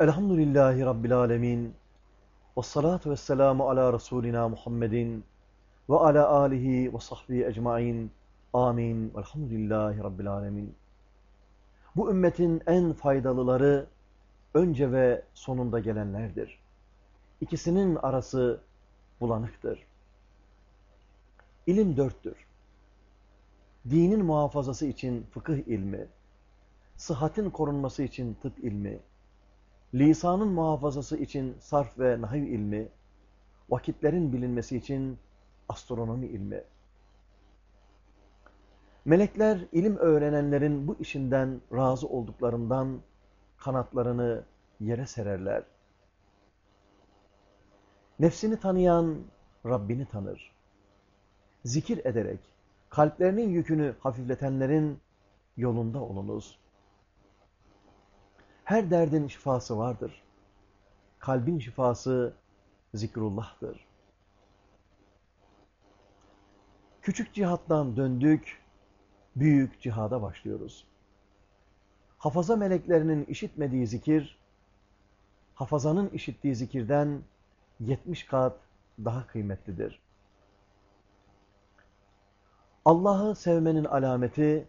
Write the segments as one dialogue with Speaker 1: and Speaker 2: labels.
Speaker 1: Elhamdülillahi Rabbil Alemin. Ve salatu ve selamu ala Resulina Muhammedin ve ala alihi ve sahbihi ecmain. Amin. Velhamdülillahi Rabbil Alemin. Bu ümmetin en faydalıları önce ve sonunda gelenlerdir. İkisinin arası bulanıktır. İlim dörttür. Dinin muhafazası için fıkıh ilmi, sıhhatin korunması için tıp ilmi, lisanın muhafazası için sarf ve nahiv ilmi, vakitlerin bilinmesi için astronomi ilmi. Melekler ilim öğrenenlerin bu işinden razı olduklarından kanatlarını yere sererler. Nefsini tanıyan Rabbini tanır. Zikir ederek kalplerinin yükünü hafifletenlerin yolunda olunuz. Her derdin şifası vardır. Kalbin şifası zikrullah'tır. Küçük cihattan döndük, büyük cihada başlıyoruz. Hafaza meleklerinin işitmediği zikir, hafazanın işittiği zikirden 70 kat daha kıymetlidir. Allah'ı sevmenin alameti,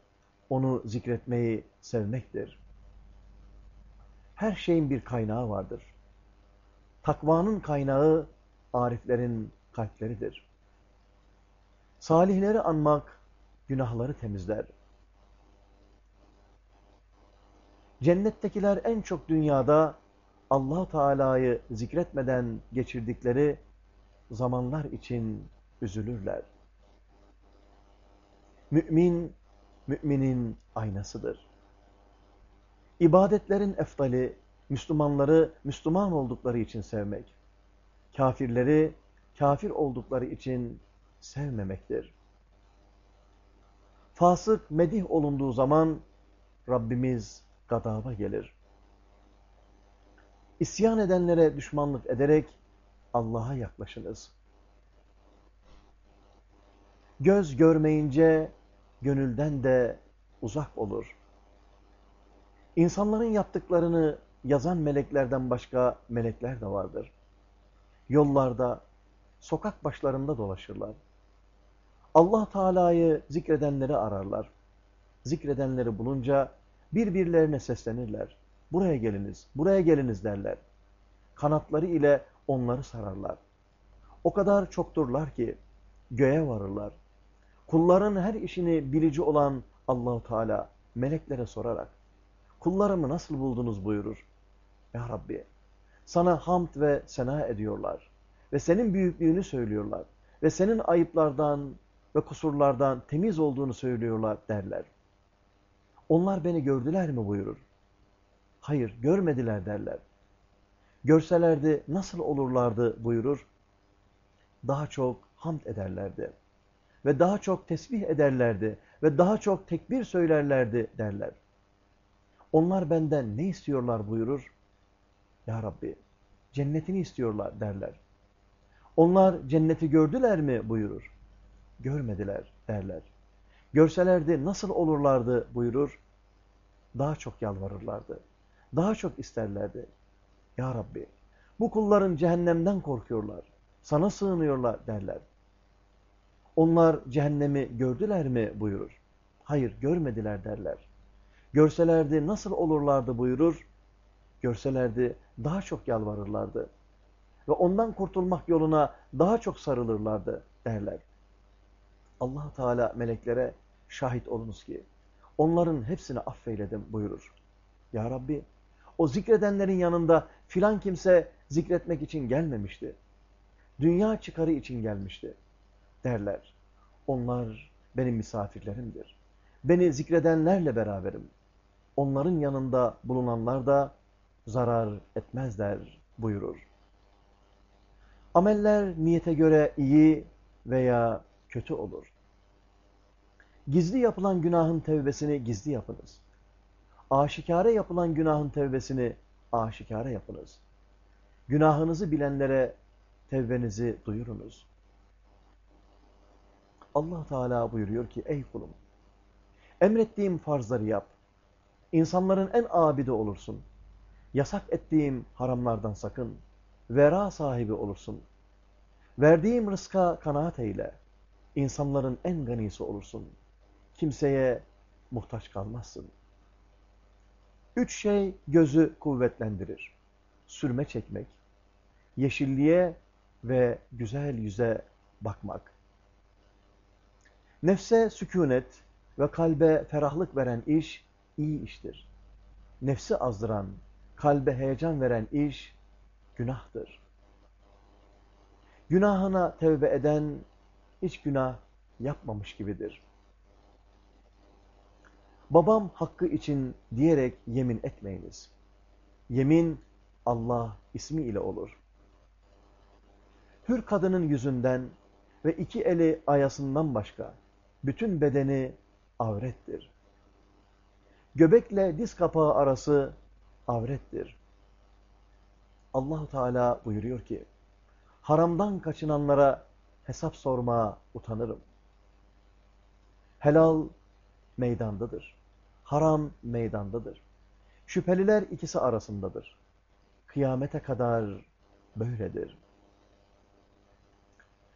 Speaker 1: onu zikretmeyi sevmektir. Her şeyin bir kaynağı vardır. Takvanın kaynağı ariflerin kalpleridir. Salihleri anmak günahları temizler. Cennettekiler en çok dünyada allah Teala'yı zikretmeden geçirdikleri zamanlar için üzülürler. Mümin, müminin aynasıdır. İbadetlerin eftali, Müslümanları Müslüman oldukları için sevmek, kafirleri kafir oldukları için sevmemektir. Fasık medih olunduğu zaman Rabbimiz gadaba gelir. İsyan edenlere düşmanlık ederek Allah'a yaklaşınız. Göz görmeyince gönülden de uzak olur. İnsanların yaptıklarını yazan meleklerden başka melekler de vardır. Yollarda, sokak başlarında dolaşırlar. Allah Teala'yı zikredenleri ararlar. Zikredenleri bulunca birbirlerine seslenirler. Buraya geliniz, buraya geliniz derler. Kanatları ile onları sararlar. O kadar çokturlar ki göğe varırlar. Kulların her işini bilici olan Allahu Teala meleklere sorarak kullarımı nasıl buldunuz buyurur. Ya Rabbi sana hamd ve sena ediyorlar ve senin büyüklüğünü söylüyorlar ve senin ayıplardan ve kusurlardan temiz olduğunu söylüyorlar derler. Onlar beni gördüler mi buyurur. Hayır görmediler derler. Görselerdi nasıl olurlardı buyurur. Daha çok hamd ederlerdi ve daha çok tesbih ederlerdi ve daha çok tekbir söylerlerdi derler. Onlar benden ne istiyorlar buyurur. Ya Rabbi cennetini istiyorlar derler. Onlar cenneti gördüler mi buyurur. Görmediler derler. Görselerdi nasıl olurlardı buyurur. Daha çok yalvarırlardı. Daha çok isterlerdi. Ya Rabbi bu kulların cehennemden korkuyorlar. Sana sığınıyorlar derler. Onlar cehennemi gördüler mi buyurur. Hayır görmediler derler. Görselerdi nasıl olurlardı buyurur. Görselerdi daha çok yalvarırlardı. Ve ondan kurtulmak yoluna daha çok sarılırlardı derler. allah Teala meleklere şahit olunuz ki onların hepsini affeyledim buyurur. Ya Rabbi o zikredenlerin yanında filan kimse zikretmek için gelmemişti. Dünya çıkarı için gelmişti derler. Onlar benim misafirlerimdir. Beni zikredenlerle beraberim. Onların yanında bulunanlar da zarar etmezler buyurur. Ameller niyete göre iyi veya kötü olur. Gizli yapılan günahın tevbesini gizli yapınız. Aşikare yapılan günahın tevbesini aşikare yapınız. Günahınızı bilenlere tevbenizi duyurunuz. Allah Teala buyuruyor ki ey kulum emrettiğim farzları yap. İnsanların en abidi olursun. Yasak ettiğim haramlardan sakın. Vera sahibi olursun. Verdiğim rızka kanaat eyle. İnsanların en ganisi olursun. Kimseye muhtaç kalmazsın. Üç şey gözü kuvvetlendirir. Sürme çekmek, yeşilliğe ve güzel yüze bakmak. Nefse sükunet ve kalbe ferahlık veren iş iyi iştir. Nefsi azdıran, kalbe heyecan veren iş günahtır. Günahına tevbe eden hiç günah yapmamış gibidir. Babam hakkı için diyerek yemin etmeyiniz. Yemin Allah ismi ile olur. Hür kadının yüzünden ve iki eli ayasından başka bütün bedeni avrettir. Göbekle diz kapağı arası avrettir. Allahu Teala buyuruyor ki, haramdan kaçınanlara hesap sormaya utanırım. Helal meydandadır. Haram meydandadır. Şüpheliler ikisi arasındadır. Kıyamete kadar böyledir.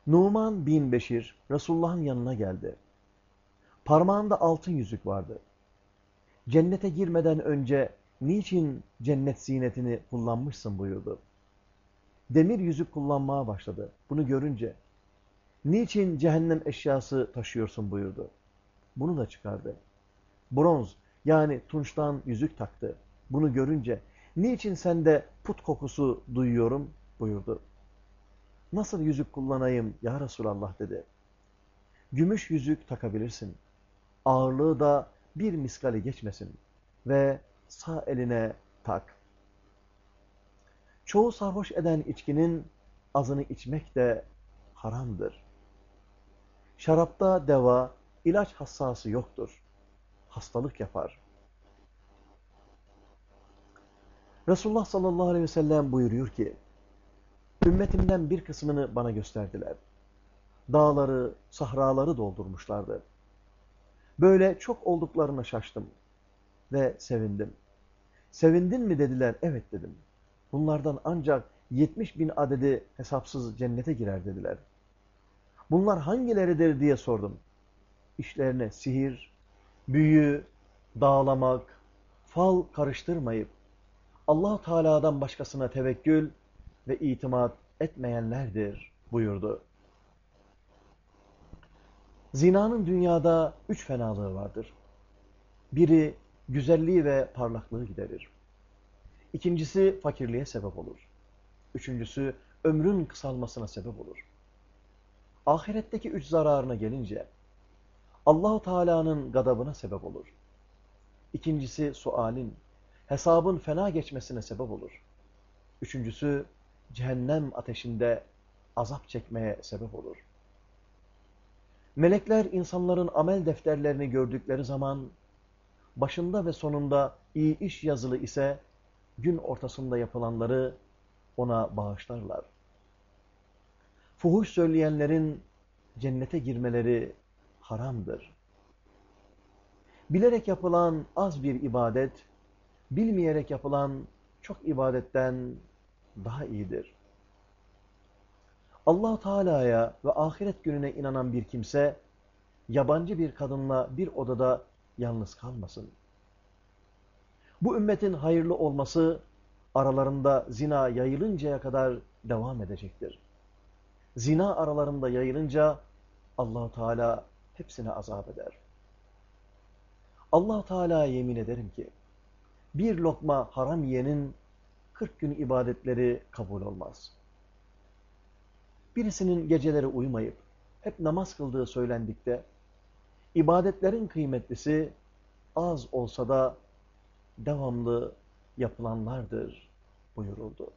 Speaker 1: Numan bin Beşir Resulullah'ın yanına geldi. Parmağında altın yüzük vardı. Cennete girmeden önce niçin cennet zinetini kullanmışsın buyurdu. Demir yüzük kullanmaya başladı. Bunu görünce niçin cehennem eşyası taşıyorsun buyurdu. Bunu da çıkardı. Bronz yani tunçtan yüzük taktı. Bunu görünce niçin sende put kokusu duyuyorum buyurdu. Nasıl yüzük kullanayım ya Resulallah dedi. Gümüş yüzük takabilirsin. Ağırlığı da bir miskali geçmesin. Ve sağ eline tak. Çoğu sarhoş eden içkinin azını içmek de haramdır. Şarapta deva, ilaç hassası yoktur. Hastalık yapar. Resulullah sallallahu aleyhi ve sellem buyuruyor ki, Ümmetimden bir kısmını bana gösterdiler. Dağları, sahraları doldurmuşlardı. Böyle çok olduklarına şaştım ve sevindim. Sevindin mi dediler, evet dedim. Bunlardan ancak 70 bin adedi hesapsız cennete girer dediler. Bunlar hangileridir diye sordum. İşlerine sihir, büyü, dağlamak, fal karıştırmayıp allah Teala'dan başkasına tevekkül ve itimat etmeyenlerdir buyurdu. Zinanın dünyada üç fenalığı vardır. Biri güzelliği ve parlaklığı giderir. İkincisi fakirliğe sebep olur. Üçüncüsü ömrün kısalmasına sebep olur. Ahiretteki üç zararına gelince Allahu Teala'nın gadabına sebep olur. İkincisi sualin, hesabın fena geçmesine sebep olur. Üçüncüsü cehennem ateşinde azap çekmeye sebep olur. Melekler insanların amel defterlerini gördükleri zaman başında ve sonunda iyi iş yazılı ise gün ortasında yapılanları ona bağışlarlar. Fuhuş söyleyenlerin cennete girmeleri haramdır. Bilerek yapılan az bir ibadet, bilmeyerek yapılan çok ibadetten daha iyidir. Allah Teala'ya ve ahiret gününe inanan bir kimse, yabancı bir kadınla bir odada yalnız kalmasın. Bu ümmetin hayırlı olması, aralarında zina yayılıncaya kadar devam edecektir. Zina aralarında yayılınca, allah Teala hepsine azap eder. allah Teala'ya yemin ederim ki, bir lokma haram yiyenin 40 gün ibadetleri kabul olmaz. Birisinin geceleri uyumayıp hep namaz kıldığı söylendikte ibadetlerin kıymetlisi az olsa da devamlı yapılanlardır buyuruldu.